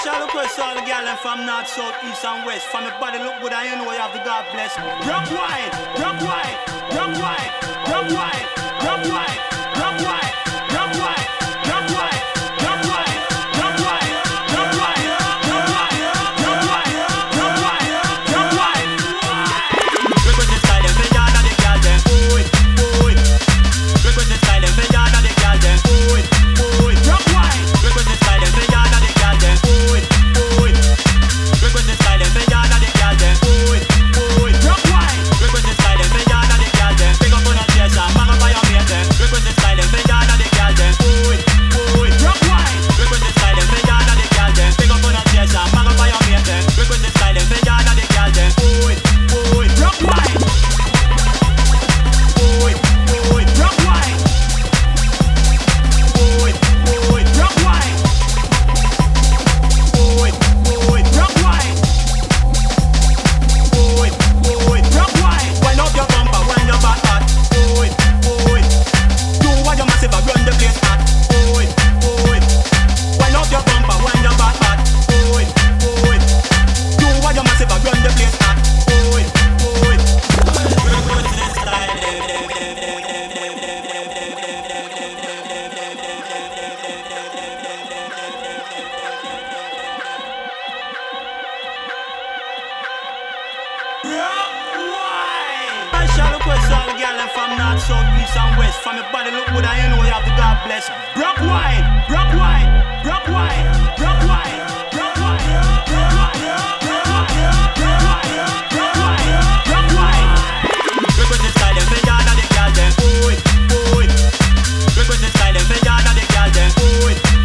special request to all the girls from north, south, east and west. From the body look good, I you know you have the God bless. Drop white, drop white, drop white, drop white, drop white, drop white. request all the girl them from north, south, east and west. From your body look good and you know you have the God bless. Brock wine, brock wine, brock wine, brock wine, wine, wine. The style the. Ooh,